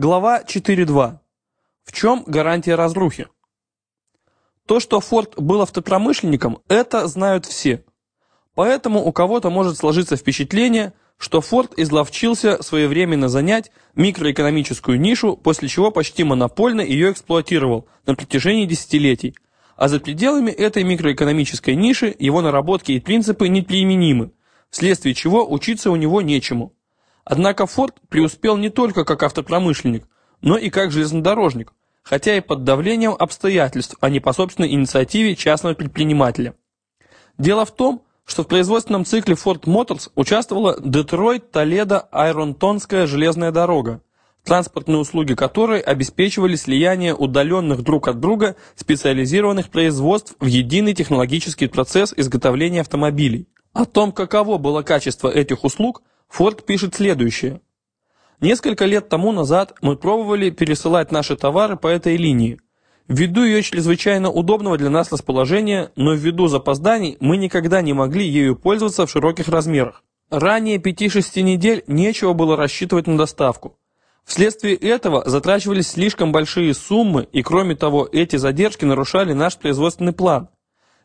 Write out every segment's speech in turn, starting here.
Глава 4.2. В чем гарантия разрухи? То, что Форд был автопромышленником, это знают все. Поэтому у кого-то может сложиться впечатление, что Форд изловчился своевременно занять микроэкономическую нишу, после чего почти монопольно ее эксплуатировал на протяжении десятилетий, а за пределами этой микроэкономической ниши его наработки и принципы неприменимы, вследствие чего учиться у него нечему. Однако Форд преуспел не только как автопромышленник, но и как железнодорожник, хотя и под давлением обстоятельств, а не по собственной инициативе частного предпринимателя. Дело в том, что в производственном цикле Ford Motors участвовала Детройт-Толедо-Айронтонская железная дорога, транспортные услуги которой обеспечивали слияние удаленных друг от друга специализированных производств в единый технологический процесс изготовления автомобилей. О том, каково было качество этих услуг, Форд пишет следующее. Несколько лет тому назад мы пробовали пересылать наши товары по этой линии. Ввиду ее чрезвычайно удобного для нас расположения, но ввиду запозданий мы никогда не могли ею пользоваться в широких размерах. Ранее 5-6 недель нечего было рассчитывать на доставку. Вследствие этого затрачивались слишком большие суммы, и кроме того, эти задержки нарушали наш производственный план.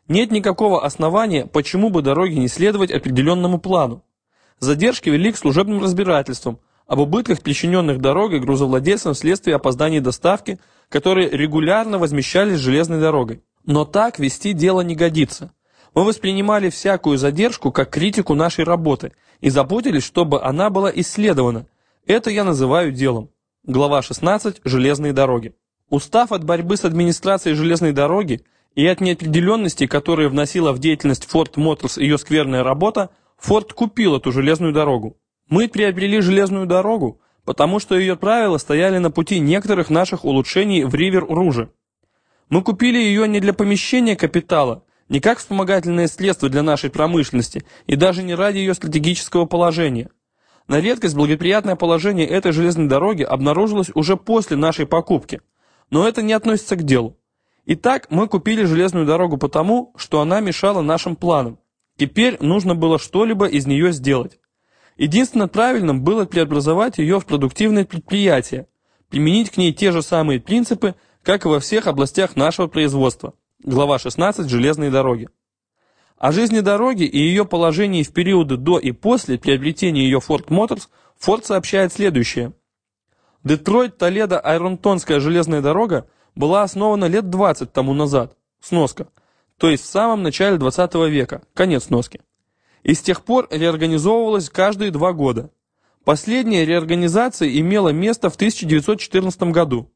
Нет никакого основания, почему бы дороге не следовать определенному плану. Задержки вели к служебным разбирательствам об убытках, причиненных дорогой грузовладельцам вследствие опозданий доставки, которые регулярно возмещались железной дорогой. Но так вести дело не годится. Мы воспринимали всякую задержку как критику нашей работы и заботились, чтобы она была исследована. Это я называю делом. Глава 16. Железные дороги. Устав от борьбы с администрацией железной дороги и от неопределенности, которые вносила в деятельность Ford Motors ее скверная работа, Форд купил эту железную дорогу. Мы приобрели железную дорогу, потому что ее правила стояли на пути некоторых наших улучшений в Ривер-Руже. Мы купили ее не для помещения капитала, не как вспомогательное средство для нашей промышленности и даже не ради ее стратегического положения. На редкость благоприятное положение этой железной дороги обнаружилось уже после нашей покупки, но это не относится к делу. Итак, мы купили железную дорогу потому, что она мешала нашим планам. Теперь нужно было что-либо из нее сделать. Единственно правильным было преобразовать ее в продуктивное предприятие, применить к ней те же самые принципы, как и во всех областях нашего производства. Глава 16 «Железные дороги». О жизни дороги и ее положении в периоды до и после приобретения ее Ford Motors Ford сообщает следующее. Детройт-Толедо-Айронтонская железная дорога была основана лет 20 тому назад. Сноска то есть в самом начале 20 века, конец носки. И с тех пор реорганизовывалась каждые два года. Последняя реорганизация имела место в 1914 году.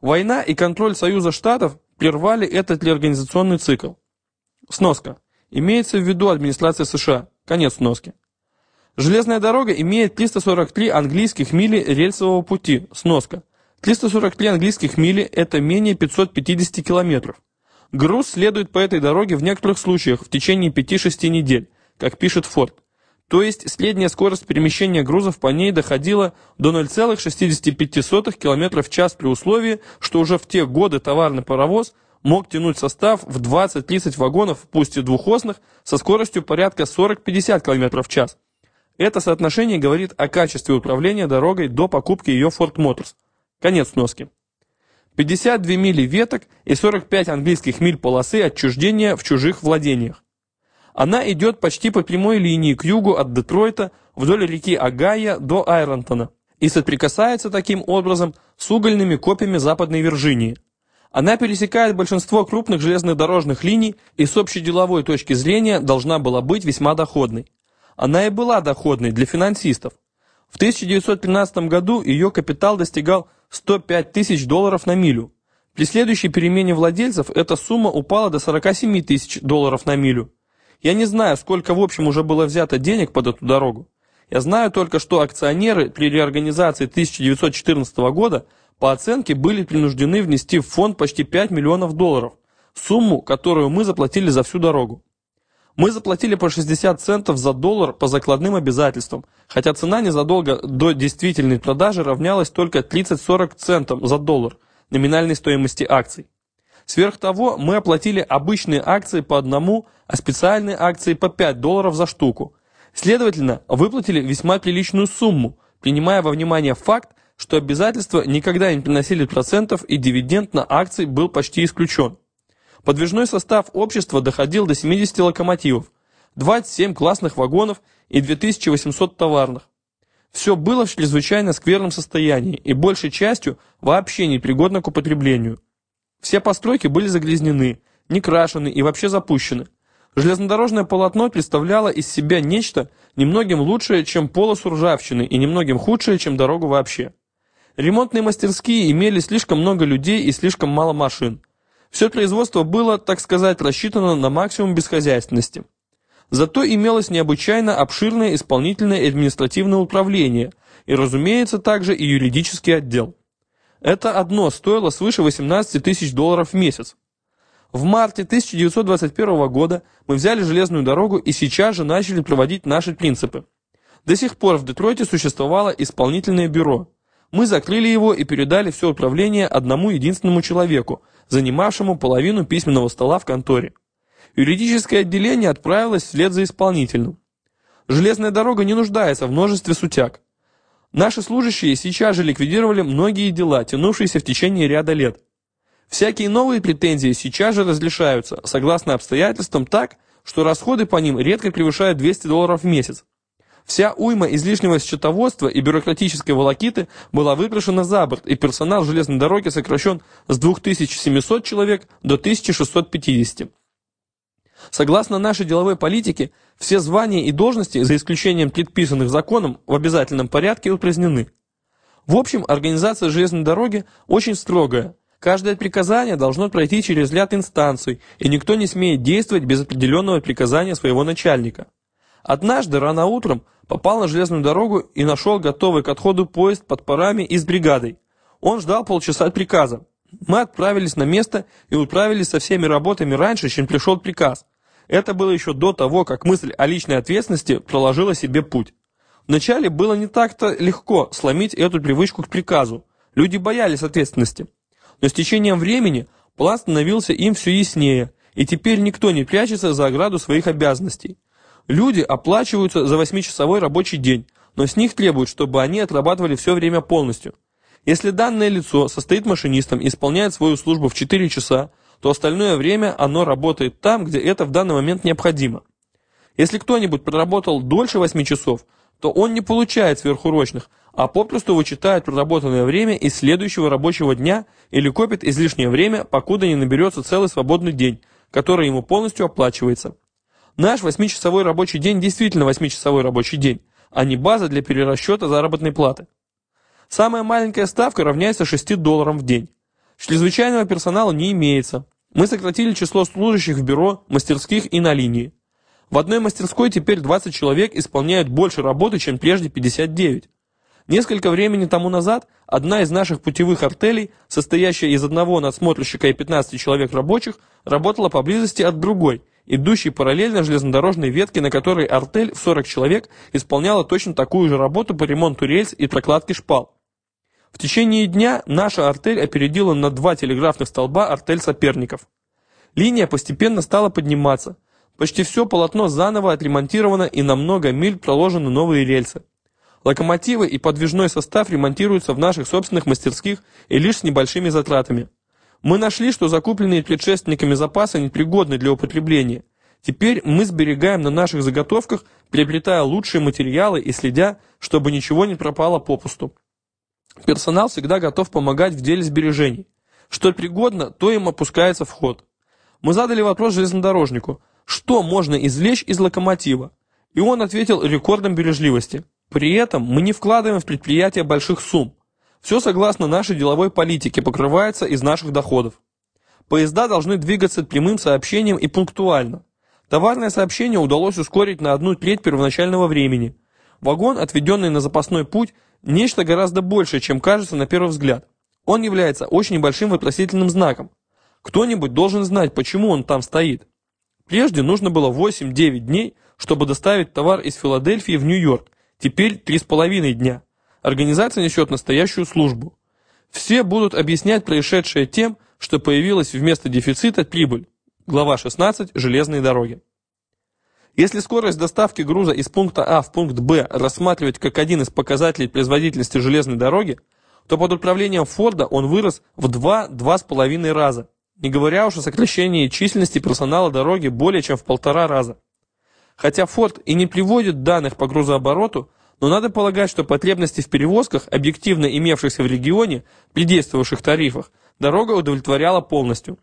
Война и контроль Союза Штатов прервали этот реорганизационный цикл. Сноска. Имеется в виду администрация США. Конец сноски. Железная дорога имеет 343 английских мили рельсового пути. Сноска. 343 английских мили – это менее 550 километров. Груз следует по этой дороге в некоторых случаях в течение 5-6 недель, как пишет Форд. То есть средняя скорость перемещения грузов по ней доходила до 0,65 км в час при условии, что уже в те годы товарный паровоз мог тянуть состав в 20-30 вагонов, пусть и двухосных, со скоростью порядка 40-50 км в час. Это соотношение говорит о качестве управления дорогой до покупки ее Ford Motors. Конец носки. 52 мили веток и 45 английских миль полосы отчуждения в чужих владениях. Она идет почти по прямой линии к югу от Детройта вдоль реки Агая до Айронтона и соприкасается таким образом с угольными копьями Западной Вирджинии. Она пересекает большинство крупных железнодорожных линий и с общеделовой точки зрения должна была быть весьма доходной. Она и была доходной для финансистов. В 1913 году ее капитал достигал 105 тысяч долларов на милю. При следующей перемене владельцев эта сумма упала до 47 тысяч долларов на милю. Я не знаю, сколько в общем уже было взято денег под эту дорогу. Я знаю только, что акционеры при реорганизации 1914 года по оценке были принуждены внести в фонд почти 5 миллионов долларов, сумму, которую мы заплатили за всю дорогу. Мы заплатили по 60 центов за доллар по закладным обязательствам, хотя цена незадолго до действительной продажи равнялась только 30-40 центов за доллар номинальной стоимости акций. Сверх того, мы оплатили обычные акции по одному, а специальные акции по 5 долларов за штуку. Следовательно, выплатили весьма приличную сумму, принимая во внимание факт, что обязательства никогда не приносили процентов и дивиденд на акции был почти исключен. Подвижной состав общества доходил до 70 локомотивов, 27 классных вагонов и 2800 товарных. Все было в чрезвычайно скверном состоянии и большей частью вообще непригодно к употреблению. Все постройки были загрязнены, не крашены и вообще запущены. Железнодорожное полотно представляло из себя нечто немногим лучшее, чем полосу ржавчины, и немногим худшее, чем дорогу вообще. Ремонтные мастерские имели слишком много людей и слишком мало машин. Все производство было, так сказать, рассчитано на максимум бесхозяйственности. Зато имелось необычайно обширное исполнительное административное управление, и, разумеется, также и юридический отдел. Это одно стоило свыше 18 тысяч долларов в месяц. В марте 1921 года мы взяли железную дорогу и сейчас же начали проводить наши принципы. До сих пор в Детройте существовало исполнительное бюро. Мы закрыли его и передали все управление одному единственному человеку, занимавшему половину письменного стола в конторе. Юридическое отделение отправилось вслед за исполнительным. Железная дорога не нуждается в множестве сутяг. Наши служащие сейчас же ликвидировали многие дела, тянувшиеся в течение ряда лет. Всякие новые претензии сейчас же разрешаются, согласно обстоятельствам, так, что расходы по ним редко превышают 200 долларов в месяц. Вся уйма излишнего счетоводства и бюрократической волокиты была выброшена за борт, и персонал железной дороги сокращен с 2700 человек до 1650. Согласно нашей деловой политике, все звания и должности, за исключением предписанных законом, в обязательном порядке упразднены. В общем, организация железной дороги очень строгая. Каждое приказание должно пройти через ряд инстанций, и никто не смеет действовать без определенного приказания своего начальника. Однажды, рано утром, попал на железную дорогу и нашел готовый к отходу поезд под парами и с бригадой. Он ждал полчаса приказа. Мы отправились на место и управились со всеми работами раньше, чем пришел приказ. Это было еще до того, как мысль о личной ответственности проложила себе путь. Вначале было не так-то легко сломить эту привычку к приказу. Люди боялись ответственности. Но с течением времени план становился им все яснее, и теперь никто не прячется за ограду своих обязанностей. Люди оплачиваются за восьмичасовой рабочий день, но с них требуют, чтобы они отрабатывали все время полностью. Если данное лицо состоит машинистом и исполняет свою службу в 4 часа, то остальное время оно работает там, где это в данный момент необходимо. Если кто-нибудь проработал дольше 8 часов, то он не получает сверхурочных, а попросту вычитает проработанное время из следующего рабочего дня или копит излишнее время, покуда не наберется целый свободный день, который ему полностью оплачивается. Наш 8-часовой рабочий день действительно 8-часовой рабочий день, а не база для перерасчета заработной платы. Самая маленькая ставка равняется 6 долларам в день. Чрезвычайного персонала не имеется, мы сократили число служащих в бюро, мастерских и на линии. В одной мастерской теперь 20 человек исполняют больше работы, чем прежде 59. Несколько времени тому назад одна из наших путевых артелей, состоящая из одного надсмотрщика и 15 человек рабочих, работала поблизости от другой, идущей параллельно железнодорожной ветке, на которой артель в 40 человек исполняла точно такую же работу по ремонту рельс и прокладке шпал. В течение дня наша артель опередила на два телеграфных столба артель соперников. Линия постепенно стала подниматься. Почти все полотно заново отремонтировано и на много миль проложены новые рельсы. Локомотивы и подвижной состав ремонтируются в наших собственных мастерских и лишь с небольшими затратами. Мы нашли, что закупленные предшественниками запасы непригодны для употребления. Теперь мы сберегаем на наших заготовках, приобретая лучшие материалы и следя, чтобы ничего не пропало попусту. Персонал всегда готов помогать в деле сбережений. Что пригодно, то им опускается в ход. Мы задали вопрос железнодорожнику, что можно извлечь из локомотива, и он ответил рекордом бережливости. При этом мы не вкладываем в предприятие больших сумм. Все согласно нашей деловой политике покрывается из наших доходов. Поезда должны двигаться прямым сообщением и пунктуально. Товарное сообщение удалось ускорить на одну треть первоначального времени. Вагон, отведенный на запасной путь, Нечто гораздо большее, чем кажется на первый взгляд. Он является очень большим вопросительным знаком. Кто-нибудь должен знать, почему он там стоит. Прежде нужно было 8-9 дней, чтобы доставить товар из Филадельфии в Нью-Йорк. Теперь 3,5 дня. Организация несет настоящую службу. Все будут объяснять происшедшее тем, что появилась вместо дефицита прибыль. Глава 16. Железные дороги. Если скорость доставки груза из пункта А в пункт Б рассматривать как один из показателей производительности железной дороги, то под управлением Форда он вырос в 2-2,5 раза, не говоря уж о сокращении численности персонала дороги более чем в полтора раза. Хотя Форд и не приводит данных по грузообороту, но надо полагать, что потребности в перевозках, объективно имевшихся в регионе, при действовавших тарифах, дорога удовлетворяла полностью.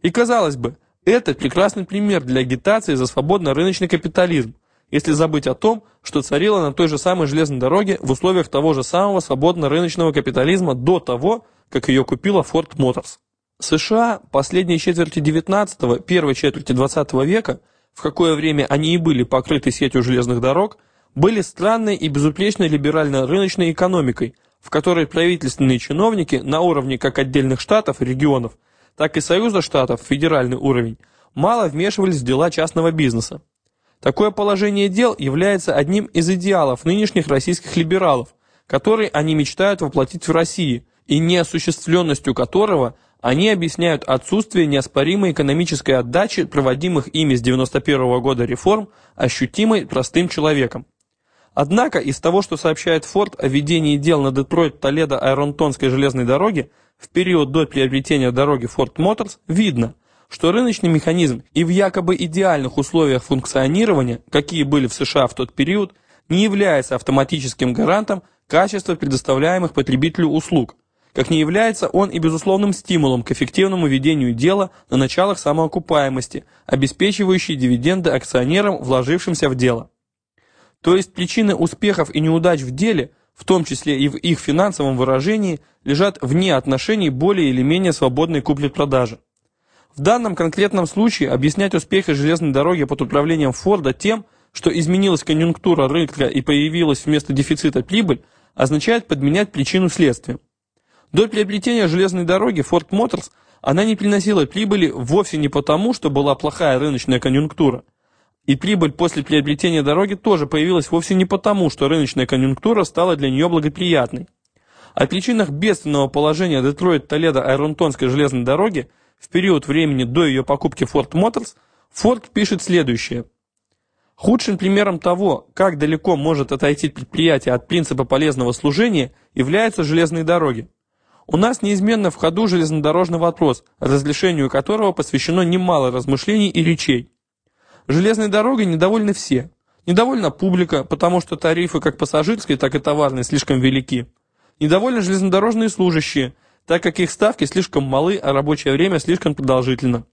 И казалось бы, это прекрасный пример для агитации за свободно-рыночный капитализм, если забыть о том, что царило на той же самой железной дороге в условиях того же самого свободно-рыночного капитализма до того, как ее купила Ford Motors. США последней четверти 19-го, первой четверти 20 века, в какое время они и были покрыты сетью железных дорог, были странной и безупречной либерально-рыночной экономикой, в которой правительственные чиновники на уровне как отдельных штатов регионов, так и Союза штатов, федеральный уровень, мало вмешивались в дела частного бизнеса. Такое положение дел является одним из идеалов нынешних российских либералов, который они мечтают воплотить в России, и неосуществленностью которого они объясняют отсутствие неоспоримой экономической отдачи проводимых ими с 91 -го года реформ, ощутимой простым человеком. Однако из того, что сообщает Форд о ведении дел на Детройт-Толедо-Айронтонской железной дороге в период до приобретения дороги Ford Motors, видно, что рыночный механизм и в якобы идеальных условиях функционирования, какие были в США в тот период, не является автоматическим гарантом качества предоставляемых потребителю услуг, как не является он и безусловным стимулом к эффективному ведению дела на началах самоокупаемости, обеспечивающей дивиденды акционерам, вложившимся в дело. То есть причины успехов и неудач в деле, в том числе и в их финансовом выражении, лежат вне отношений более или менее свободной купли-продажи. В данном конкретном случае объяснять успехи железной дороги под управлением Форда тем, что изменилась конъюнктура рынка и появилась вместо дефицита прибыль, означает подменять причину следствием. До приобретения железной дороги Ford Motors она не приносила прибыли вовсе не потому, что была плохая рыночная конъюнктура – и прибыль после приобретения дороги тоже появилась вовсе не потому, что рыночная конъюнктура стала для нее благоприятной. О причинах бедственного положения Детройт-Толедо-Айронтонской железной дороги в период времени до ее покупки Ford Motors Форд пишет следующее. Худшим примером того, как далеко может отойти предприятие от принципа полезного служения, являются железные дороги. У нас неизменно в ходу железнодорожный вопрос, разрешению которого посвящено немало размышлений и речей. Железной дорогой недовольны все. Недовольна публика, потому что тарифы как пассажирские, так и товарные слишком велики. Недовольны железнодорожные служащие, так как их ставки слишком малы, а рабочее время слишком продолжительно.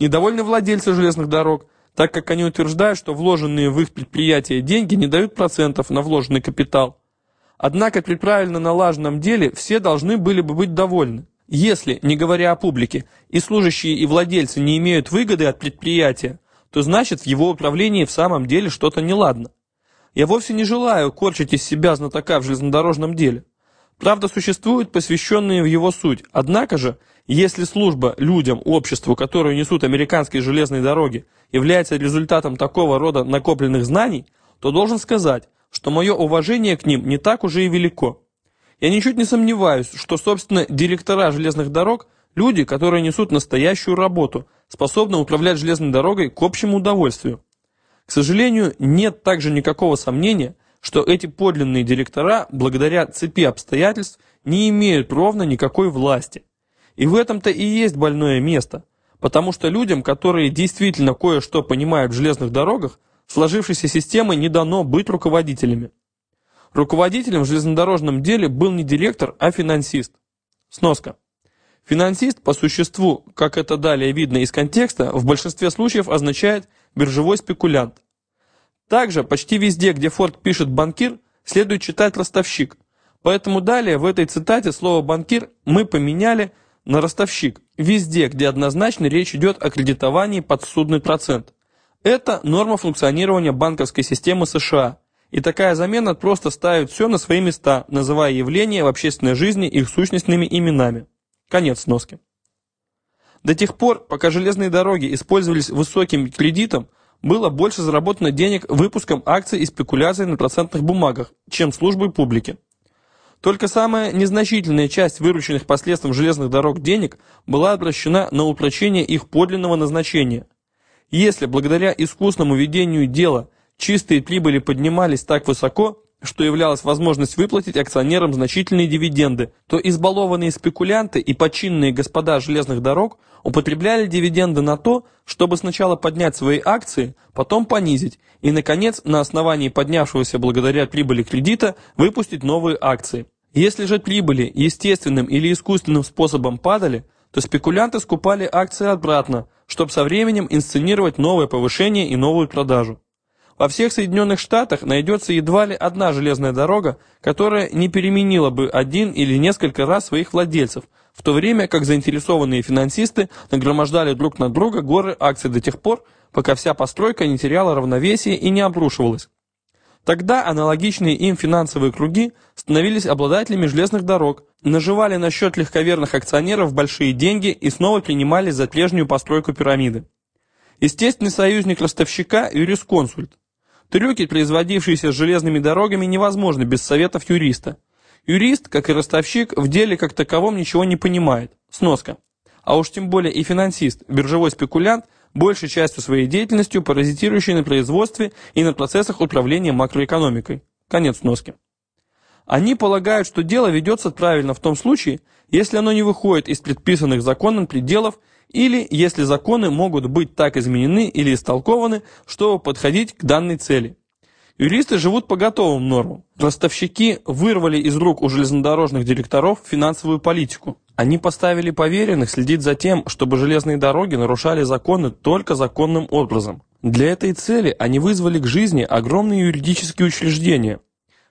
Недовольны владельцы железных дорог, так как они утверждают, что вложенные в их предприятия деньги не дают процентов на вложенный капитал. Однако при правильно налаженном деле все должны были бы быть довольны. Если, не говоря о публике, и служащие, и владельцы не имеют выгоды от предприятия, то значит в его управлении в самом деле что-то неладно. Я вовсе не желаю корчить из себя знатока в железнодорожном деле. Правда, существуют посвященные в его суть. Однако же, если служба людям, обществу, которую несут американские железные дороги, является результатом такого рода накопленных знаний, то должен сказать, что мое уважение к ним не так уже и велико. Я ничуть не сомневаюсь, что, собственно, директора железных дорог – Люди, которые несут настоящую работу, способны управлять железной дорогой к общему удовольствию. К сожалению, нет также никакого сомнения, что эти подлинные директора, благодаря цепи обстоятельств, не имеют ровно никакой власти. И в этом-то и есть больное место, потому что людям, которые действительно кое-что понимают в железных дорогах, сложившейся системой не дано быть руководителями. Руководителем в железнодорожном деле был не директор, а финансист. Сноска. Финансист, по существу, как это далее видно из контекста, в большинстве случаев означает биржевой спекулянт. Также почти везде, где Форд пишет «банкир», следует читать «ростовщик». Поэтому далее в этой цитате слово «банкир» мы поменяли на «ростовщик», везде, где однозначно речь идет о кредитовании под судный процент. Это норма функционирования банковской системы США. И такая замена просто ставит все на свои места, называя явления в общественной жизни их сущностными именами. Конец сноски. До тех пор, пока железные дороги использовались высоким кредитом, было больше заработано денег выпуском акций и спекуляций на процентных бумагах, чем службой публики. Только самая незначительная часть вырученных последствием железных дорог денег была обращена на упрочение их подлинного назначения. Если благодаря искусному ведению дела чистые прибыли поднимались так высоко, что являлась возможность выплатить акционерам значительные дивиденды, то избалованные спекулянты и починные господа железных дорог употребляли дивиденды на то, чтобы сначала поднять свои акции, потом понизить, и, наконец, на основании поднявшегося благодаря прибыли кредита выпустить новые акции. Если же прибыли естественным или искусственным способом падали, то спекулянты скупали акции обратно, чтобы со временем инсценировать новое повышение и новую продажу. Во всех Соединенных Штатах найдется едва ли одна железная дорога, которая не переменила бы один или несколько раз своих владельцев, в то время как заинтересованные финансисты нагромождали друг на друга горы акций до тех пор, пока вся постройка не теряла равновесие и не обрушивалась. Тогда аналогичные им финансовые круги становились обладателями железных дорог, наживали на счет легковерных акционеров большие деньги и снова принимались за прежнюю постройку пирамиды. Естественный союзник ростовщика – юрисконсульт. Трюки, производившиеся с железными дорогами, невозможны без советов юриста. Юрист, как и ростовщик, в деле как таковом ничего не понимает. Сноска. А уж тем более и финансист, биржевой спекулянт – большей частью своей деятельностью паразитирующий на производстве и на процессах управления макроэкономикой. Конец носки. Они полагают, что дело ведется правильно в том случае, если оно не выходит из предписанных законом пределов или если законы могут быть так изменены или истолкованы, чтобы подходить к данной цели. Юристы живут по готовым нормам. Ростовщики вырвали из рук у железнодорожных директоров финансовую политику. Они поставили поверенных следить за тем, чтобы железные дороги нарушали законы только законным образом. Для этой цели они вызвали к жизни огромные юридические учреждения.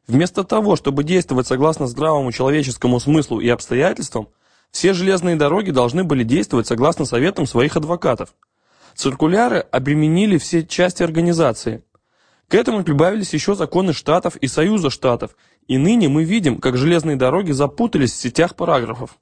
Вместо того, чтобы действовать согласно здравому человеческому смыслу и обстоятельствам, все железные дороги должны были действовать согласно советам своих адвокатов. Циркуляры обременили все части организации. К этому прибавились еще законы штатов и союза штатов, и ныне мы видим, как железные дороги запутались в сетях параграфов.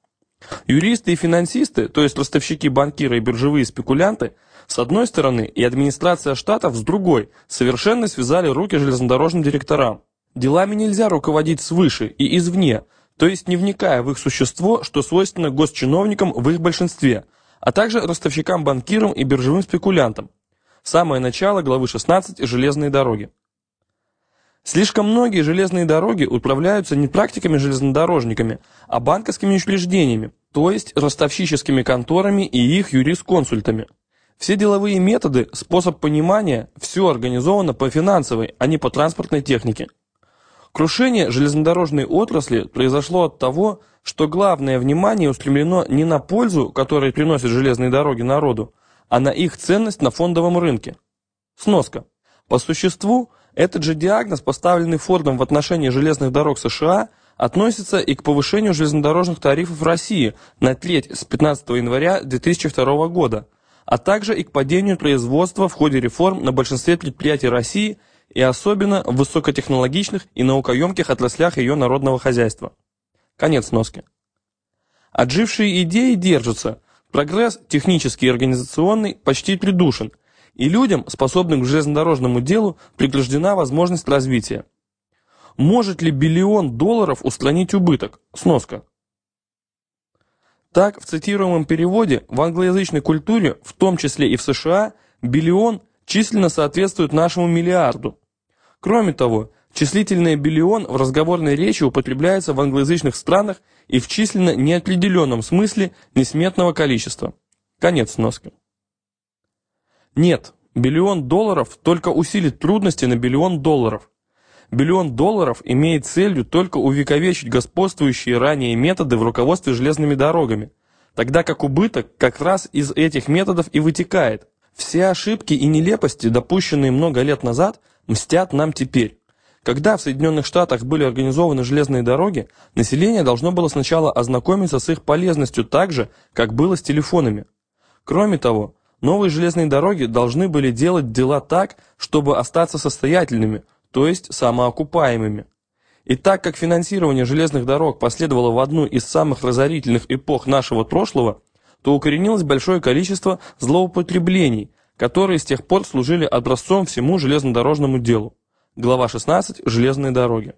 Юристы и финансисты, то есть ростовщики, банкиры и биржевые спекулянты, с одной стороны, и администрация штатов с другой, совершенно связали руки железнодорожным директорам. Делами нельзя руководить свыше и извне, то есть не вникая в их существо, что свойственно госчиновникам в их большинстве, а также ростовщикам-банкирам и биржевым спекулянтам. Самое начало главы 16 «Железные дороги». Слишком многие железные дороги управляются не практиками-железнодорожниками, а банковскими учреждениями, то есть ростовщическими конторами и их юрисконсультами. Все деловые методы, способ понимания, все организовано по финансовой, а не по транспортной технике. Крушение железнодорожной отрасли произошло от того, что главное внимание устремлено не на пользу, которую приносят железные дороги народу, а на их ценность на фондовом рынке. Сноска. По существу, этот же диагноз, поставленный Фордом в отношении железных дорог США, относится и к повышению железнодорожных тарифов в России на треть с 15 января 2002 года, а также и к падению производства в ходе реформ на большинстве предприятий России и особенно в высокотехнологичных и наукоемких отраслях ее народного хозяйства. Конец носки. Отжившие идеи держатся, прогресс технический и организационный почти придушен, и людям, способным к железнодорожному делу, преграждена возможность развития. Может ли биллион долларов устранить убыток? Сноска. Так, в цитируемом переводе, в англоязычной культуре, в том числе и в США, биллион численно соответствует нашему миллиарду. Кроме того, числительное биллион в разговорной речи употребляется в англоязычных странах и в численно неопределенном смысле несметного количества. Конец сноски. Нет, биллион долларов только усилит трудности на биллион долларов. Биллион долларов имеет целью только увековечить господствующие ранее методы в руководстве железными дорогами, тогда как убыток как раз из этих методов и вытекает. Все ошибки и нелепости, допущенные много лет назад, мстят нам теперь. Когда в Соединенных Штатах были организованы железные дороги, население должно было сначала ознакомиться с их полезностью так же, как было с телефонами. Кроме того, Новые железные дороги должны были делать дела так, чтобы остаться состоятельными, то есть самоокупаемыми. И так как финансирование железных дорог последовало в одну из самых разорительных эпох нашего прошлого, то укоренилось большое количество злоупотреблений, которые с тех пор служили образцом всему железнодорожному делу. Глава 16. Железные дороги.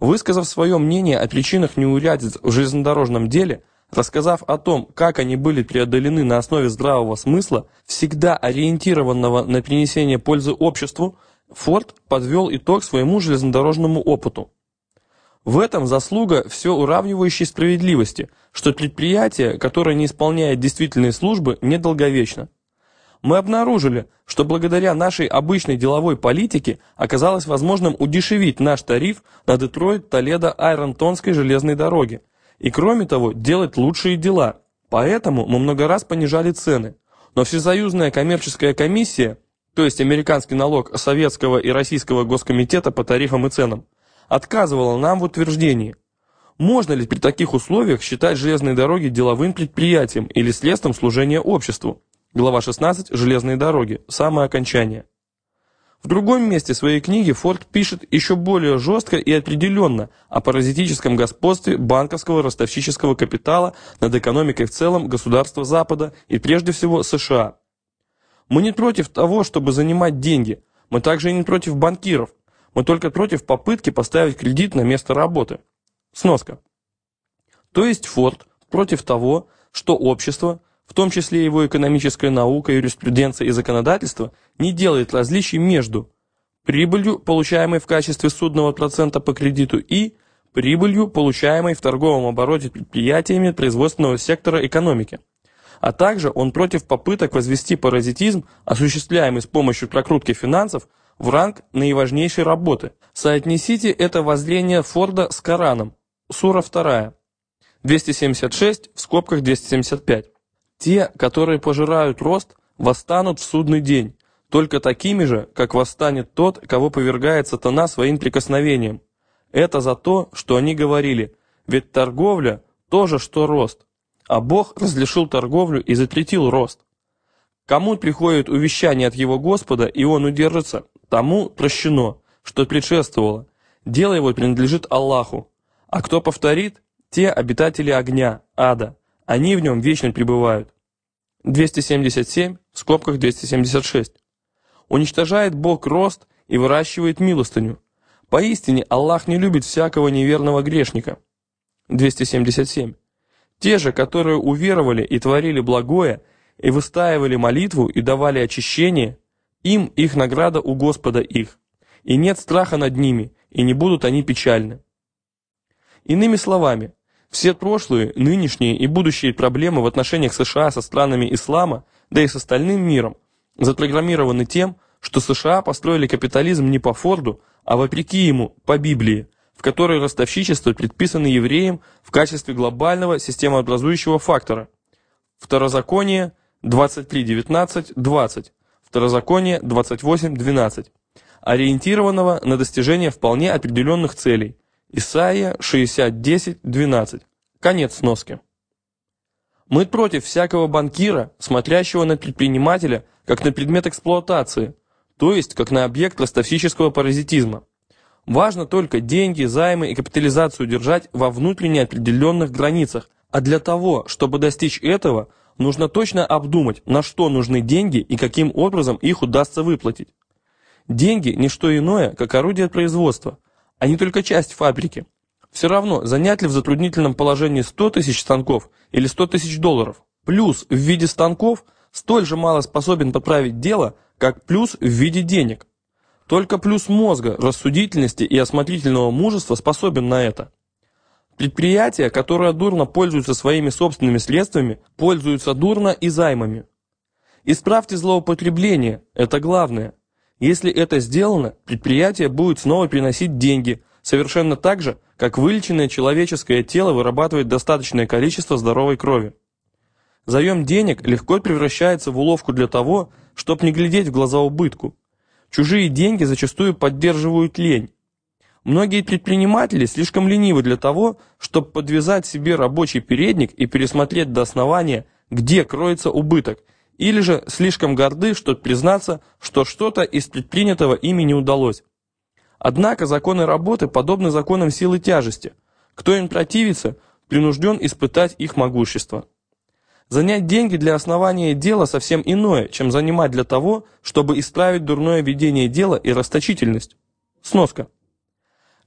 Высказав свое мнение о причинах неурядиц в железнодорожном деле, Рассказав о том, как они были преодолены на основе здравого смысла, всегда ориентированного на принесение пользы обществу, Форд подвел итог своему железнодорожному опыту. В этом заслуга все уравнивающей справедливости, что предприятие, которое не исполняет действительные службы, недолговечно. Мы обнаружили, что благодаря нашей обычной деловой политике оказалось возможным удешевить наш тариф на Детройт-Толедо-Айронтонской железной дороге, и кроме того делать лучшие дела. Поэтому мы много раз понижали цены. Но Всесоюзная коммерческая комиссия, то есть американский налог Советского и Российского госкомитета по тарифам и ценам, отказывала нам в утверждении. Можно ли при таких условиях считать железные дороги деловым предприятием или следствием служения обществу? Глава 16 «Железные дороги. Самое окончание». В другом месте своей книги Форд пишет еще более жестко и определенно о паразитическом господстве банковского ростовщического капитала над экономикой в целом государства Запада и прежде всего США. Мы не против того, чтобы занимать деньги, мы также и не против банкиров, мы только против попытки поставить кредит на место работы. Сноска. То есть Форд против того, что общество, в том числе его экономическая наука, юриспруденция и законодательство, не делает различий между прибылью, получаемой в качестве судного процента по кредиту, и прибылью, получаемой в торговом обороте предприятиями производственного сектора экономики. А также он против попыток возвести паразитизм, осуществляемый с помощью прокрутки финансов, в ранг наиважнейшей работы. Соотнесите это воззрение Форда с Кораном. Сура 2. 276 в скобках 275. Те, которые пожирают рост, восстанут в судный день, только такими же, как восстанет тот, кого повергает сатана своим прикосновением. Это за то, что они говорили, ведь торговля тоже что рост, а Бог разрешил торговлю и запретил рост. Кому приходит увещание от его Господа, и он удержится, Тому прощено, что предшествовало. Дело его принадлежит Аллаху. А кто повторит, те обитатели огня, ада. Они в нем вечно пребывают. 277, в скобках 276. Уничтожает Бог рост и выращивает милостыню. Поистине Аллах не любит всякого неверного грешника. 277. Те же, которые уверовали и творили благое, и выстаивали молитву и давали очищение, им их награда у Господа их, и нет страха над ними, и не будут они печальны. Иными словами, все прошлые, нынешние и будущие проблемы в отношениях США со странами ислама, да и с остальным миром, запрограммированы тем, что США построили капитализм не по Форду, а вопреки ему, по Библии, в которой ростовщичество предписано евреям в качестве глобального системообразующего фактора. Второзаконие 23.19.20 Второзаконие 28.12, ориентированного на достижение вполне определенных целей. Исайя 60.10.12. Конец сноски. Мы против всякого банкира, смотрящего на предпринимателя как на предмет эксплуатации, то есть как на объект ростовщического паразитизма. Важно только деньги, займы и капитализацию держать во внутренне определенных границах, а для того, чтобы достичь этого, Нужно точно обдумать, на что нужны деньги и каким образом их удастся выплатить. Деньги – не что иное, как орудие производства, не только часть фабрики. Все равно, занять ли в затруднительном положении 100 тысяч станков или 100 тысяч долларов. Плюс в виде станков столь же мало способен поправить дело, как плюс в виде денег. Только плюс мозга, рассудительности и осмотрительного мужества способен на это. Предприятия, которые дурно пользуются своими собственными средствами, пользуются дурно и займами. Исправьте злоупотребление, это главное. Если это сделано, предприятие будет снова приносить деньги, совершенно так же, как вылеченное человеческое тело вырабатывает достаточное количество здоровой крови. Заем денег легко превращается в уловку для того, чтобы не глядеть в глаза убытку. Чужие деньги зачастую поддерживают лень, Многие предприниматели слишком ленивы для того, чтобы подвязать себе рабочий передник и пересмотреть до основания, где кроется убыток, или же слишком горды, чтобы признаться, что что-то из предпринятого ими не удалось. Однако законы работы подобны законам силы тяжести. Кто им противится, принужден испытать их могущество. Занять деньги для основания дела совсем иное, чем занимать для того, чтобы исправить дурное ведение дела и расточительность. Сноска.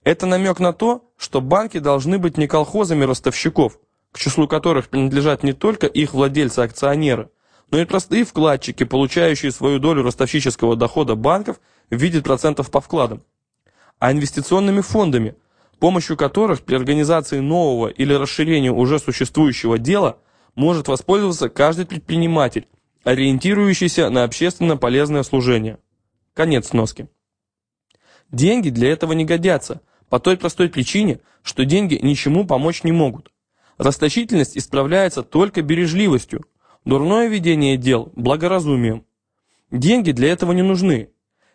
Это намек на то, что банки должны быть не колхозами ростовщиков, к числу которых принадлежат не только их владельцы-акционеры, но и простые вкладчики, получающие свою долю ростовщического дохода банков в виде процентов по вкладам, а инвестиционными фондами, помощью которых при организации нового или расширении уже существующего дела может воспользоваться каждый предприниматель, ориентирующийся на общественно полезное служение. Конец сноски. Деньги для этого не годятся, по той простой причине, что деньги ничему помочь не могут. Расточительность исправляется только бережливостью, дурное ведение дел – благоразумием. Деньги для этого не нужны.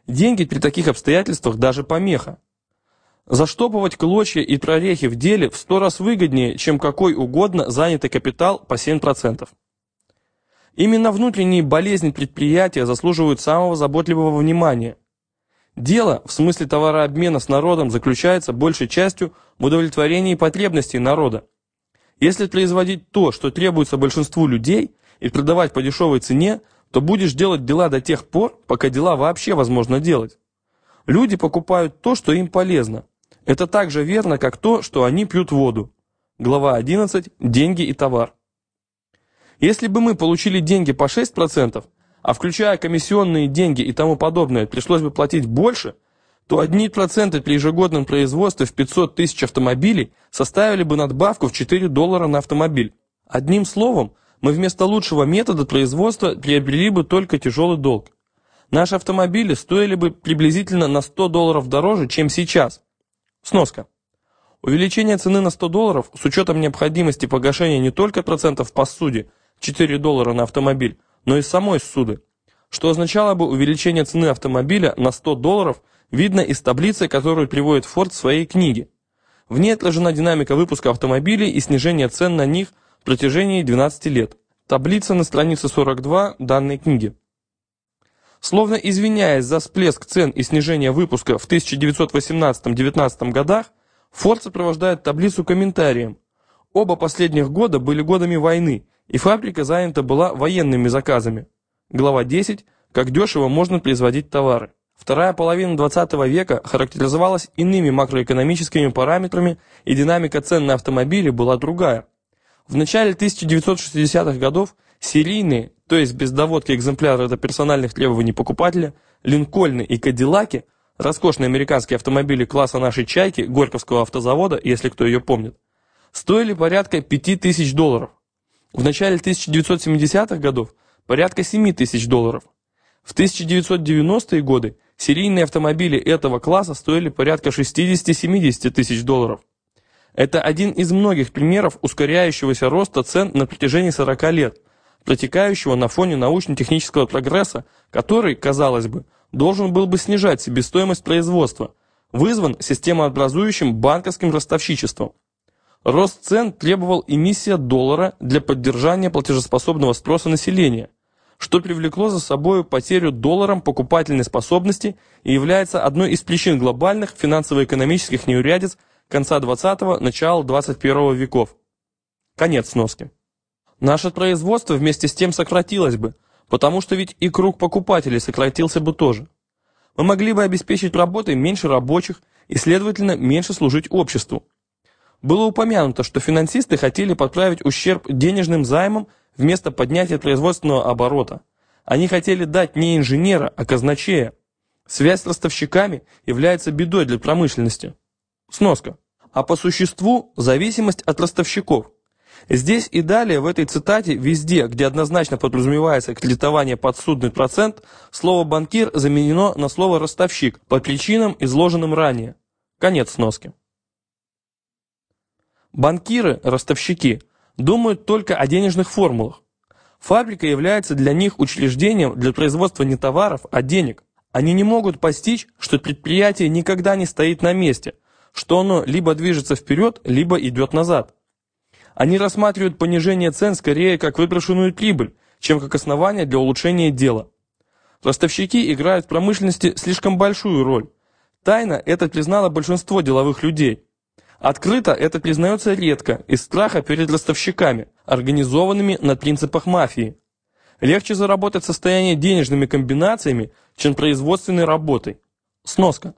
Деньги при таких обстоятельствах даже помеха. Заштопывать клочья и прорехи в деле в сто раз выгоднее, чем какой угодно занятый капитал по 7%. Именно внутренние болезни предприятия заслуживают самого заботливого внимания. Дело, в смысле товарообмена с народом, заключается большей частью в удовлетворении потребностей народа. Если производить то, что требуется большинству людей, и продавать по дешевой цене, то будешь делать дела до тех пор, пока дела вообще возможно делать. Люди покупают то, что им полезно. Это так же верно, как то, что они пьют воду. Глава 11. Деньги и товар. Если бы мы получили деньги по 6%, а включая комиссионные деньги и тому подобное, пришлось бы платить больше, то одни проценты при ежегодном производстве в 500 тысяч автомобилей составили бы надбавку в 4 доллара на автомобиль. Одним словом, мы вместо лучшего метода производства приобрели бы только тяжелый долг. Наши автомобили стоили бы приблизительно на 100 долларов дороже, чем сейчас. Сноска. Увеличение цены на 100 долларов с учетом необходимости погашения не только процентов по суде, 4 доллара на автомобиль, но и самой суды, что означало бы увеличение цены автомобиля на 100 долларов, видно из таблицы, которую приводит Форд в своей книге. В ней отражена динамика выпуска автомобилей и снижение цен на них протяжении 12 лет. Таблица на странице 42 данной книги. Словно извиняясь за всплеск цен и снижение выпуска в 1918-19 годах, Форд сопровождает таблицу комментарием. Оба последних года были годами войны, и фабрика занята была военными заказами. Глава 10. Как дешево можно производить товары. Вторая половина 20 века характеризовалась иными макроэкономическими параметрами, и динамика цен на автомобили была другая. В начале 1960-х годов серийные, то есть без доводки экземпляры до персональных требований покупателя, Линкольны и Кадиллаки, роскошные американские автомобили класса нашей «Чайки» Горьковского автозавода, если кто ее помнит, стоили порядка 5000 долларов. В начале 1970-х годов порядка 7 тысяч долларов. В 1990-е годы серийные автомобили этого класса стоили порядка 60-70 тысяч долларов. Это один из многих примеров ускоряющегося роста цен на протяжении 40 лет, протекающего на фоне научно-технического прогресса, который, казалось бы, должен был бы снижать себестоимость производства, вызван системообразующим банковским ростовщичеством. Рост цен требовал эмиссия доллара для поддержания платежеспособного спроса населения, что привлекло за собой потерю долларом покупательной способности и является одной из причин глобальных финансово-экономических неурядиц конца 20-го, начала 21 веков. Конец сноски. Наше производство вместе с тем сократилось бы, потому что ведь и круг покупателей сократился бы тоже. Мы могли бы обеспечить работой меньше рабочих и, следовательно, меньше служить обществу. Было упомянуто, что финансисты хотели подправить ущерб денежным займом вместо поднятия производственного оборота. Они хотели дать не инженера, а казначея. Связь с ростовщиками является бедой для промышленности. Сноска. А по существу зависимость от ростовщиков. Здесь и далее в этой цитате везде, где однозначно подразумевается кредитование под судный процент, слово «банкир» заменено на слово «ростовщик» по причинам, изложенным ранее. Конец сноски. Банкиры, ростовщики, думают только о денежных формулах. Фабрика является для них учреждением для производства не товаров, а денег. Они не могут постичь, что предприятие никогда не стоит на месте – что оно либо движется вперед, либо идет назад. Они рассматривают понижение цен скорее как выброшенную прибыль, чем как основание для улучшения дела. Ростовщики играют в промышленности слишком большую роль. Тайно это признало большинство деловых людей. Открыто это признается редко, из страха перед ростовщиками, организованными на принципах мафии. Легче заработать состояние денежными комбинациями, чем производственной работой. Сноска.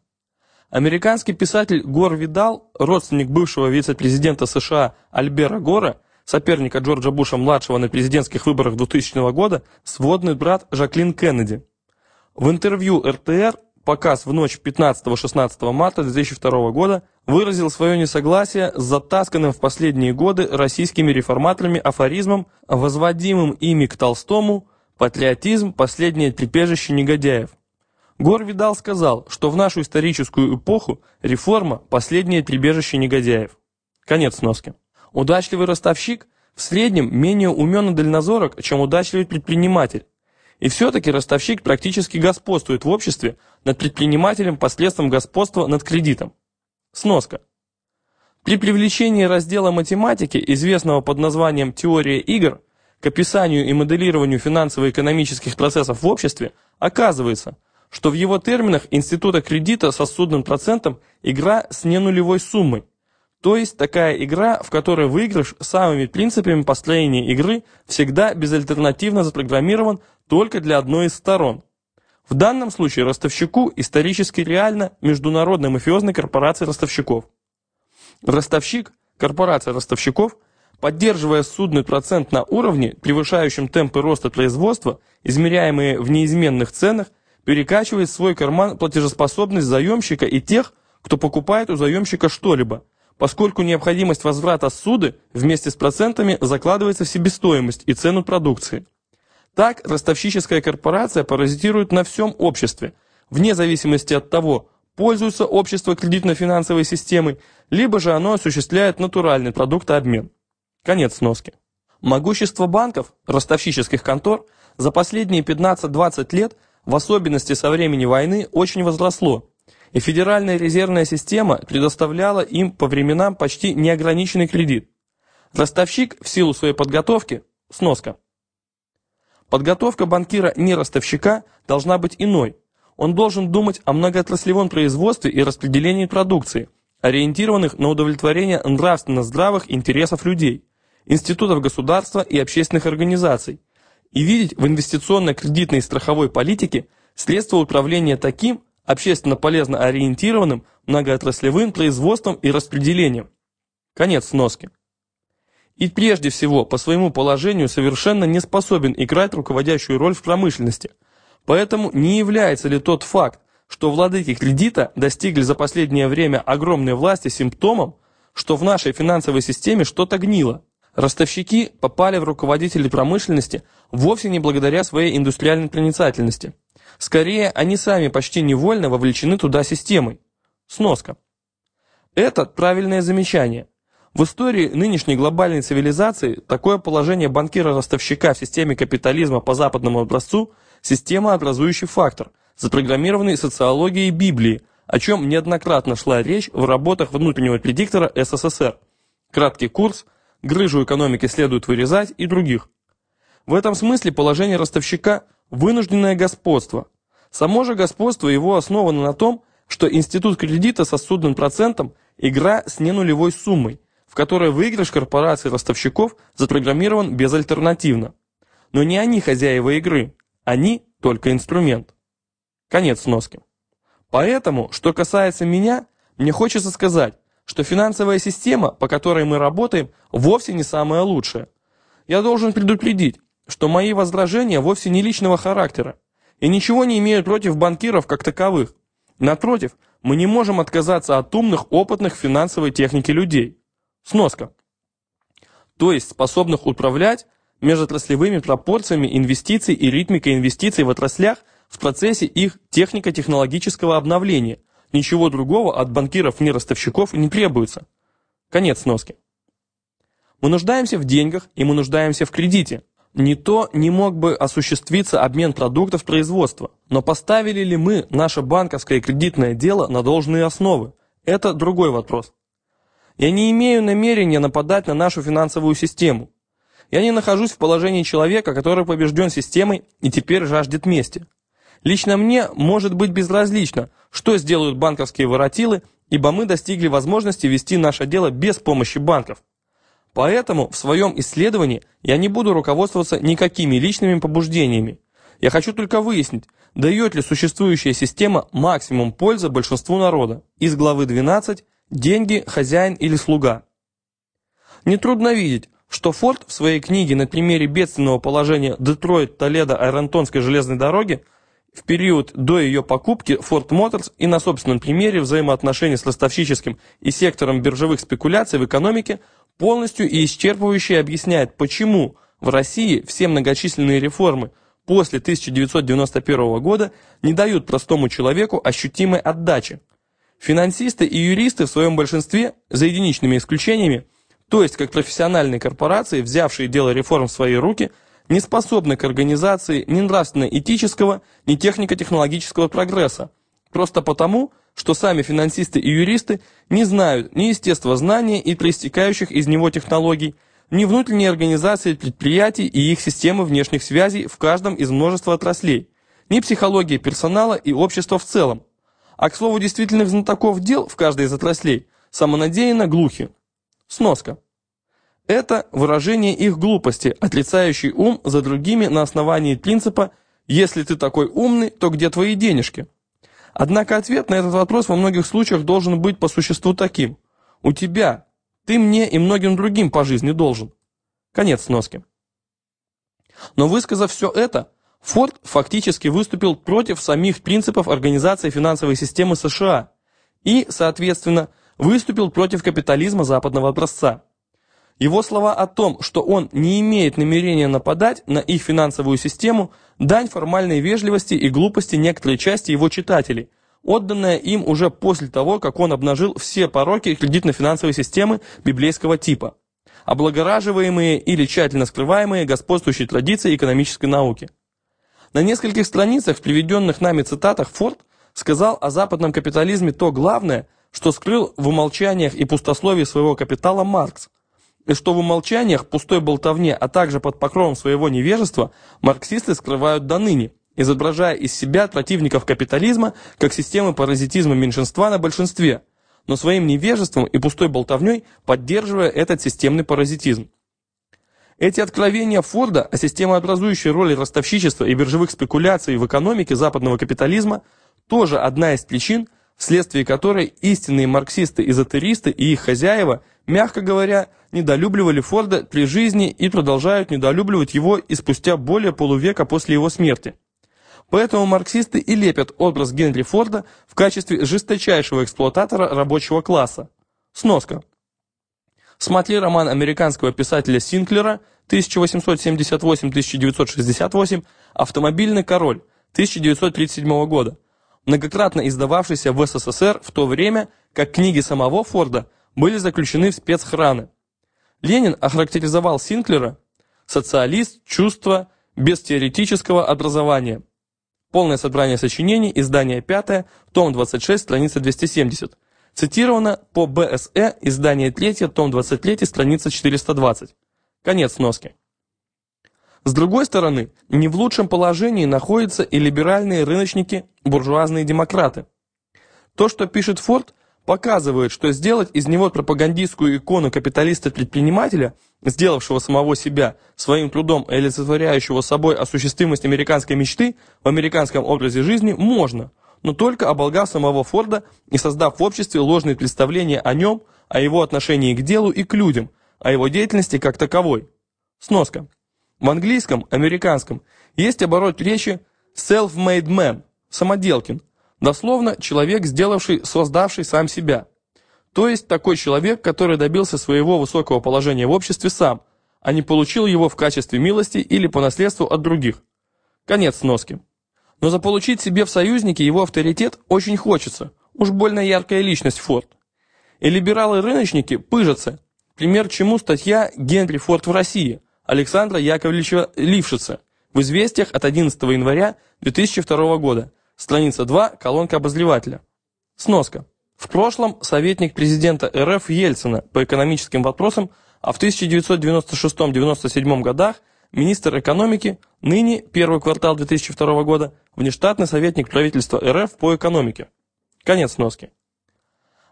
Американский писатель Гор Видал, родственник бывшего вице-президента США Альбера Гора, соперника Джорджа Буша-младшего на президентских выборах 2000 года, сводный брат Жаклин Кеннеди. В интервью РТР показ в ночь 15-16 марта 2002 года выразил свое несогласие с затасканным в последние годы российскими реформаторами афоризмом, возводимым ими к Толстому «патриотизм – последнее трепежище негодяев». Гор Видал сказал, что в нашу историческую эпоху реформа – последнее прибежище негодяев. Конец сноски. Удачливый ростовщик в среднем менее умен и дальнозорок, чем удачливый предприниматель. И все-таки ростовщик практически господствует в обществе над предпринимателем посредством господства над кредитом. Сноска. При привлечении раздела математики, известного под названием «Теория игр», к описанию и моделированию финансово-экономических процессов в обществе, оказывается, что в его терминах института кредита со судным процентом игра с ненулевой суммой, то есть такая игра, в которой выигрыш самыми принципами построения игры всегда безальтернативно запрограммирован только для одной из сторон. В данном случае ростовщику исторически реально международная мафиозная корпорация ростовщиков. Ростовщик, корпорация ростовщиков, поддерживая судный процент на уровне, превышающем темпы роста производства, измеряемые в неизменных ценах, перекачивает в свой карман платежеспособность заемщика и тех, кто покупает у заемщика что-либо – поскольку необходимость возврата суды вместе с процентами закладывается в себестоимость и цену продукции. Так, ростовщическая корпорация паразитирует на всем обществе, вне зависимости от того, пользуется общество кредитно-финансовой системой, либо же оно осуществляет натуральный продуктообмен. Конец сноски. Могущество банков, ростовщических контор, за последние 15-20 лет, в особенности со времени войны, очень возросло, и Федеральная резервная система предоставляла им по временам почти неограниченный кредит. Ростовщик в силу своей подготовки – сноска. Подготовка банкира не ростовщика должна быть иной. Он должен думать о многоотраслевом производстве и распределении продукции, ориентированных на удовлетворение нравственно здравых интересов людей, институтов государства и общественных организаций, и видеть в инвестиционно-кредитной и страховой политике средства управления таким, общественно полезно ориентированным многоотраслевым производством и распределением. Конец сноски. И прежде всего, по своему положению совершенно не способен играть руководящую роль в промышленности. Поэтому не является ли тот факт, что владыки кредита достигли за последнее время огромной власти симптомом, что в нашей финансовой системе что-то гнило. Ростовщики попали в руководители промышленности вовсе не благодаря своей индустриальной проницательности. Скорее, они сами почти невольно вовлечены туда системой. Сноска. Это правильное замечание. В истории нынешней глобальной цивилизации такое положение банкира-ростовщика в системе капитализма по западному образцу – системообразующий фактор, запрограммированный социологией Библии, о чем неоднократно шла речь в работах внутреннего предиктора СССР. Краткий курс, грыжу экономики следует вырезать и других. В этом смысле положение ростовщика – Вынужденное господство. Само же господство его основано на том, что институт кредита со судным процентом – игра с ненулевой суммой, в которой выигрыш корпораций ростовщиков запрограммирован безальтернативно. Но не они хозяева игры, они только инструмент. Конец сноски. Поэтому, что касается меня, мне хочется сказать, что финансовая система, по которой мы работаем, вовсе не самая лучшая. Я должен предупредить, что мои возражения вовсе не личного характера и ничего не имеют против банкиров как таковых. Напротив, мы не можем отказаться от умных, опытных финансовой технике людей. Сноска. То есть способных управлять межотраслевыми пропорциями инвестиций и ритмикой инвестиций в отраслях в процессе их технико-технологического обновления. Ничего другого от банкиров-неростовщиков не требуется. Конец сноски. Мы нуждаемся в деньгах и мы нуждаемся в кредите. Не то не мог бы осуществиться обмен продуктов производства. Но поставили ли мы наше банковское кредитное дело на должные основы? Это другой вопрос. Я не имею намерения нападать на нашу финансовую систему. Я не нахожусь в положении человека, который побежден системой и теперь жаждет мести. Лично мне может быть безразлично, что сделают банковские воротилы, ибо мы достигли возможности вести наше дело без помощи банков. Поэтому в своем исследовании я не буду руководствоваться никакими личными побуждениями. Я хочу только выяснить, дает ли существующая система максимум пользы большинству народа. Из главы 12 «Деньги, хозяин или слуга». Нетрудно видеть, что Форд в своей книге на примере бедственного положения Детройт-Толедо-Айронтонской железной дороги в период до ее покупки Ford Motors и на собственном примере взаимоотношений с ростовщическим и сектором биржевых спекуляций в экономике полностью и исчерпывающе объясняет, почему в России все многочисленные реформы после 1991 года не дают простому человеку ощутимой отдачи. Финансисты и юристы в своем большинстве, за единичными исключениями, то есть как профессиональные корпорации, взявшие дело реформ в свои руки – не способны к организации ни нравственно-этического, ни технико-технологического прогресса, просто потому, что сами финансисты и юристы не знают ни естествознания и проистекающих из него технологий, ни внутренней организации предприятий и их системы внешних связей в каждом из множества отраслей, ни психологии персонала и общества в целом. А к слову действительных знатоков дел в каждой из отраслей самонадеянно глухи. Сноска. Это выражение их глупости, отрицающий ум за другими на основании принципа «если ты такой умный, то где твои денежки?». Однако ответ на этот вопрос во многих случаях должен быть по существу таким. У тебя, ты мне и многим другим по жизни должен. Конец сноски. Но высказав все это, Форд фактически выступил против самих принципов организации финансовой системы США и, соответственно, выступил против капитализма западного образца. Его слова о том, что он не имеет намерения нападать на их финансовую систему, дань формальной вежливости и глупости некоторой части его читателей, отданная им уже после того, как он обнажил все пороки кредитно-финансовой системы библейского типа, облагораживаемые или тщательно скрываемые господствующей традицией экономической науки. На нескольких страницах, приведенных нами цитатах, Форд сказал о западном капитализме то главное, что скрыл в умолчаниях и пустословии своего капитала Маркс – и что в умолчаниях, пустой болтовне, а также под покровом своего невежества марксисты скрывают до ныне, изображая из себя противников капитализма как системы паразитизма меньшинства на большинстве, но своим невежеством и пустой болтовней поддерживая этот системный паразитизм. Эти откровения Форда о системообразующей роли ростовщичества и биржевых спекуляций в экономике западного капитализма тоже одна из причин, вследствие которой истинные марксисты-эзотеристы и их хозяева, мягко говоря, недолюбливали Форда при жизни и продолжают недолюбливать его и спустя более полувека после его смерти. Поэтому марксисты и лепят образ Генри Форда в качестве жесточайшего эксплуататора рабочего класса. Сноска. Смотри роман американского писателя Синклера 1878-1968 «Автомобильный король» 1937 года, многократно издававшийся в СССР в то время, как книги самого Форда были заключены в спецхраны. Ленин охарактеризовал Синклера «социалист, чувство, без теоретического образования». Полное собрание сочинений, издание 5, том 26, страница 270. Цитировано по БСЭ, издание 3, том 23, страница 420. Конец носки. С другой стороны, не в лучшем положении находятся и либеральные рыночники, буржуазные демократы. То, что пишет Форд, показывает, что сделать из него пропагандистскую икону капиталиста-предпринимателя, сделавшего самого себя своим трудом и олицетворяющего собой осуществимость американской мечты в американском образе жизни, можно, но только оболгав самого Форда и создав в обществе ложные представления о нем, о его отношении к делу и к людям, о его деятельности как таковой. Сноска. В английском, американском, есть оборот речи self-made man, самоделкин, Дословно, человек, сделавший, создавший сам себя. То есть такой человек, который добился своего высокого положения в обществе сам, а не получил его в качестве милости или по наследству от других. Конец сноски. Но заполучить себе в союзнике его авторитет очень хочется. Уж больно яркая личность Форд. И либералы-рыночники пыжатся. Пример чему статья «Генри Форд в России» Александра Яковлевича Лившица в «Известиях» от 11 января 2002 года – Страница 2, колонка обозревателя. Сноска. В прошлом советник президента РФ Ельцина по экономическим вопросам, а в 1996-97 годах министр экономики, ныне первый квартал 2002 года, внештатный советник правительства РФ по экономике. Конец сноски.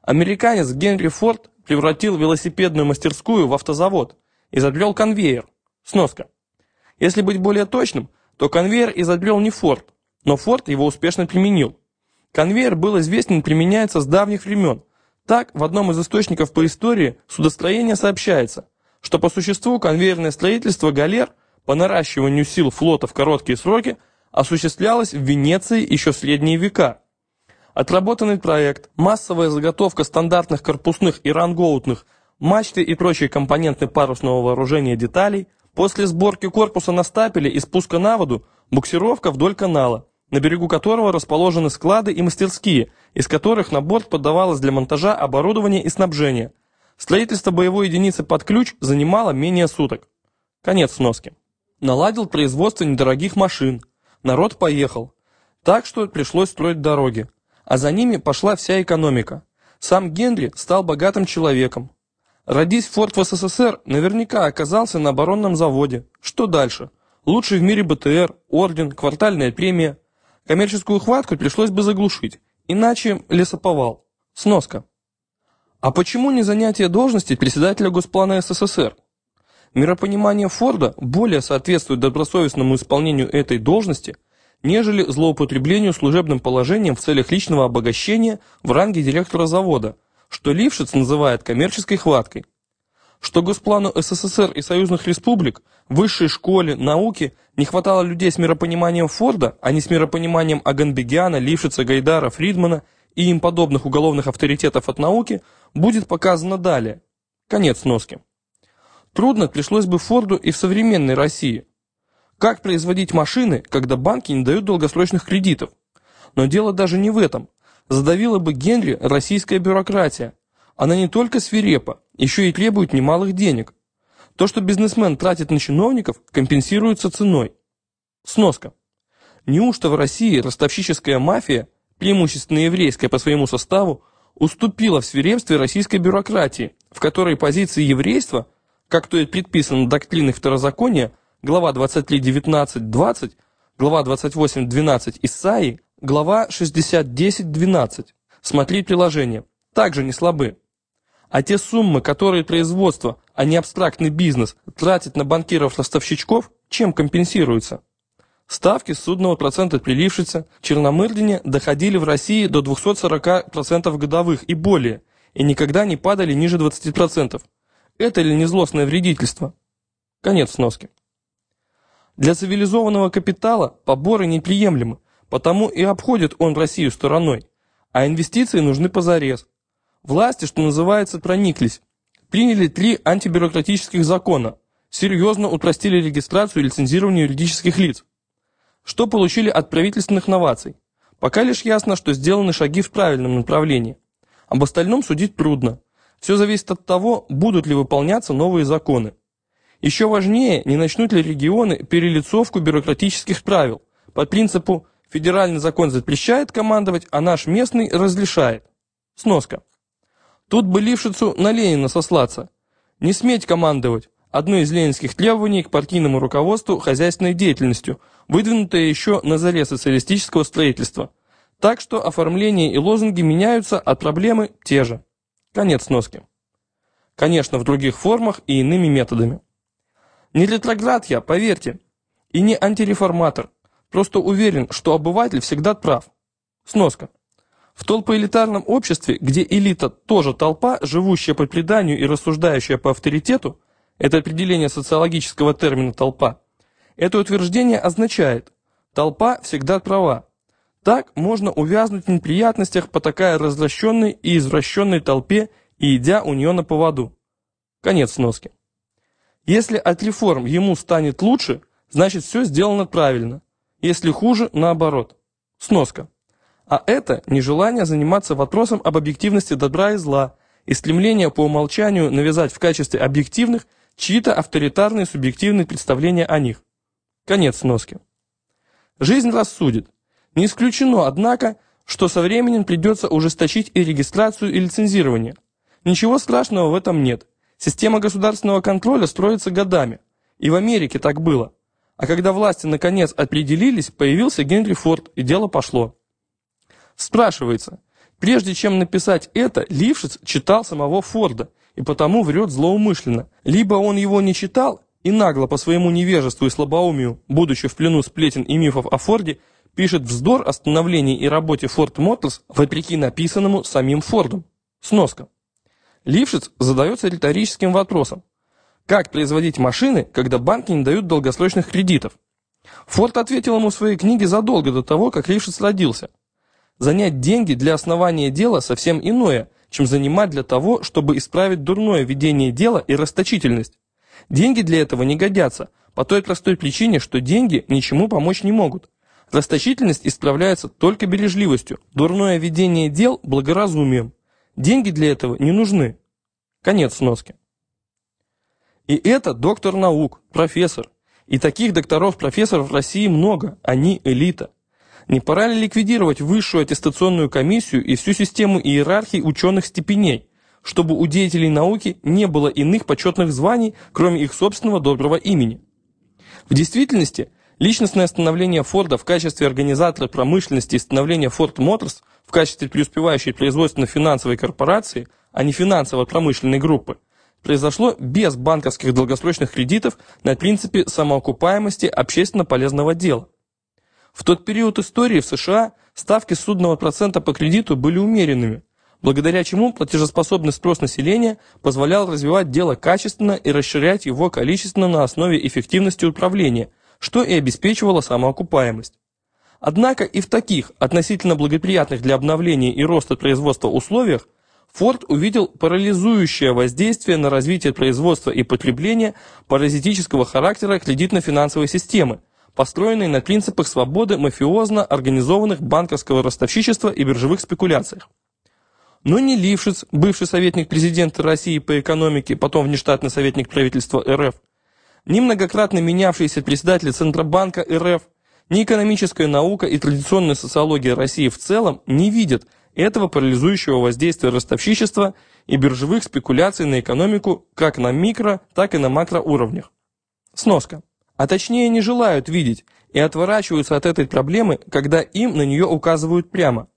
Американец Генри Форд превратил велосипедную мастерскую в автозавод, изобрел конвейер. Сноска. Если быть более точным, то конвейер изобрел не Форд, но Форд его успешно применил. Конвейер был известен и применяется с давних времен. Так, в одном из источников по истории судостроения сообщается, что по существу конвейерное строительство галер по наращиванию сил флота в короткие сроки осуществлялась в Венеции еще в средние века. Отработанный проект, массовая заготовка стандартных корпусных и рангоутных, мачты и прочие компоненты парусного вооружения деталей, после сборки корпуса на стапеле и спуска на воду, буксировка вдоль канала, на берегу которого расположены склады и мастерские, из которых на борт подавалось для монтажа оборудование и снабжение. Строительство боевой единицы под ключ занимало менее суток. Конец сноски. Наладил производство недорогих машин. Народ поехал. Так что пришлось строить дороги. А за ними пошла вся экономика. Сам Генри стал богатым человеком. Родись Форд в СССР, наверняка оказался на оборонном заводе. Что дальше? Лучший в мире БТР, орден, квартальная премия. Коммерческую хватку пришлось бы заглушить. Иначе лесоповал. Сноска. А почему не занятие должности председателя Госплана СССР? Миропонимание Форда более соответствует добросовестному исполнению этой должности, нежели злоупотреблению служебным положением в целях личного обогащения в ранге директора завода, что Лившиц называет коммерческой хваткой. Что Госплану СССР и союзных республик, высшей школе, науке не хватало людей с миропониманием Форда, а не с миропониманием Аганбегиана, Лившица, Гайдара, Фридмана и им подобных уголовных авторитетов от науки, будет показано далее. Конец носки. Трудно пришлось бы Форду и в современной России. Как производить машины, когда банки не дают долгосрочных кредитов? Но дело даже не в этом. Задавила бы Генри российская бюрократия. Она не только свирепа, еще и требует немалых денег. То, что бизнесмен тратит на чиновников, компенсируется ценой. Сноска. Неужто в России ростовщическая мафия, преимущественно еврейская по своему составу, уступила в свирепстве российской бюрократии, в которой позиции еврейства – как то и предписано доктриной второзакония, глава 23.19.20, глава 28.12 Исаии, глава 60.10.12. Смотри приложение. Также не слабы. А те суммы, которые производство, а не абстрактный бизнес, тратит на банкиров-ростовщичков, чем компенсируются? Ставки судного процента прилившица в Черномырдине доходили в России до 240% годовых и более, и никогда не падали ниже 20%. Это ли не злостное вредительство? Конец сноски. Для цивилизованного капитала поборы неприемлемы, потому и обходит он Россию стороной, а инвестиции нужны позарез. Власти, что называется, прониклись. Приняли три антибюрократических закона, серьезно упростили регистрацию и лицензирование юридических лиц. Что получили от правительственных новаций? Пока лишь ясно, что сделаны шаги в правильном направлении. Об остальном судить трудно. Все зависит от того, будут ли выполняться новые законы. Еще важнее, не начнут ли регионы перелицовку бюрократических правил по принципу «федеральный закон запрещает командовать, а наш местный разрешает». Сноска. Тут бы Лившицу на Ленина сослаться. Не сметь командовать. Одно из ленинских требований к партийному руководству хозяйственной деятельностью, выдвинутое еще на заре социалистического строительства. Так что оформление и лозунги меняются, а проблемы те же. Конец сноски. Конечно, в других формах и иными методами. Не ретроград я, поверьте, и не антиреформатор. Просто уверен, что обыватель всегда прав. Сноска. В толпоэлитарном обществе, где элита тоже толпа, живущая по преданию и рассуждающая по авторитету, это определение социологического термина «толпа», это утверждение означает «толпа всегда права», так можно увязнуть в неприятностях по такая развращенной и извращенной толпе и идя у нее на поводу. Конец сноски. Если от реформ ему станет лучше, значит все сделано правильно. Если хуже, наоборот. Сноска. А это нежелание заниматься вопросом об объективности добра и зла и стремление по умолчанию навязать в качестве объективных чьи-то авторитарные субъективные представления о них. Конец сноски. Жизнь рассудит. Не исключено, однако, что со временем придется ужесточить и регистрацию, и лицензирование. Ничего страшного в этом нет. Система государственного контроля строится годами. И в Америке так было. А когда власти наконец определились, появился Генри Форд, и дело пошло. Спрашивается, прежде чем написать это, Лившиц читал самого Форда, и потому врет злоумышленно. Либо он его не читал, и нагло по своему невежеству и слабоумию, будучи в плену сплетен и мифов о Форде, пишет вздор о становлении и работе Ford Motors вопреки написанному самим Фордом. Сноска. Лившиц задается риторическим вопросом. Как производить машины, когда банки не дают долгосрочных кредитов? Форд ответил ему в своей книге задолго до того, как Лившиц родился. Занять деньги для основания дела совсем иное, чем занимать для того, чтобы исправить дурное ведение дела и расточительность. Деньги для этого не годятся, по той простой причине, что деньги ничему помочь не могут. Расточительность исправляется только бережливостью, дурное ведение дел – благоразумием. Деньги для этого не нужны. Конец сноски. И это доктор наук, профессор. И таких докторов-профессоров в России много, они элита. Не пора ли ликвидировать высшую аттестационную комиссию и всю систему иерархии ученых степеней, чтобы у деятелей науки не было иных почетных званий, кроме их собственного доброго имени? В действительности, личностное становление Форда в качестве организатора промышленности и становление Ford Motors в качестве преуспевающей производственно-финансовой корпорации, а не финансово-промышленной группы, произошло без банковских долгосрочных кредитов на принципе самоокупаемости общественно полезного дела. В тот период истории в США ставки судного процента по кредиту были умеренными, благодаря чему платежеспособный спрос населения позволял развивать дело качественно и расширять его количественно на основе эффективности управления, что и обеспечивало самоокупаемость. Однако и в таких, относительно благоприятных для обновления и роста производства условиях, Форд увидел парализующее воздействие на развитие производства и потребления паразитического характера кредитно-финансовой системы, построенной на принципах свободы мафиозно организованных банковского ростовщичества и биржевых спекуляциях. Но ни Лившиц, бывший советник президента России по экономике, потом внештатный советник правительства РФ, ни многократно менявшийся председатель Центробанка РФ, ни экономическая наука и традиционная социология России в целом не видят этого парализующего воздействия ростовщичества и биржевых спекуляций на экономику как на микро, так и на макроуровнях. Сноска. А точнее не желают видеть и отворачиваются от этой проблемы, когда им на нее указывают прямо.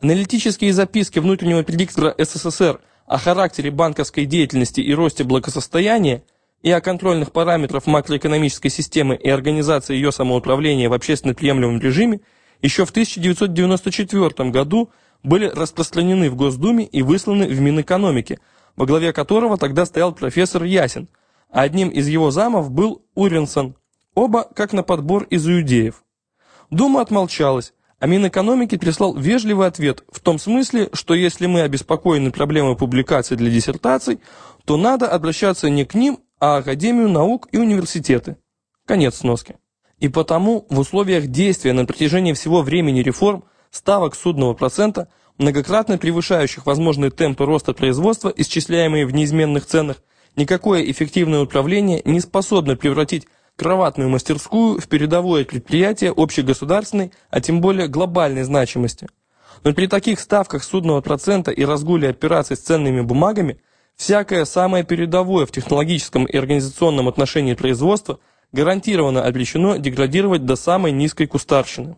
Аналитические записки внутреннего предиктора СССР о характере банковской деятельности и росте благосостояния и о контрольных параметрах макроэкономической системы и организации ее самоуправления в общественно приемлемом режиме еще в 1994 году были распространены в Госдуме и высланы в Минэкономике, во главе которого тогда стоял профессор Ясин, одним из его замов был Уренсон, оба как на подбор из иудеев. Дума отмолчалась, а Минэкономики прислал вежливый ответ в том смысле, что если мы обеспокоены проблемой публикаций для диссертаций, то надо обращаться не к ним, а Академию наук и университеты. Конец сноски. И потому в условиях действия на протяжении всего времени реформ ставок судного процента, многократно превышающих возможные темпы роста производства, исчисляемые в неизменных ценах, никакое эффективное управление не способно превратить кроватную мастерскую в передовое предприятие общегосударственной, а тем более глобальной значимости. Но при таких ставках судного процента и разгуле операций с ценными бумагами, всякое самое передовое в технологическом и организационном отношении производства гарантированно обречено деградировать до самой низкой кустарщины.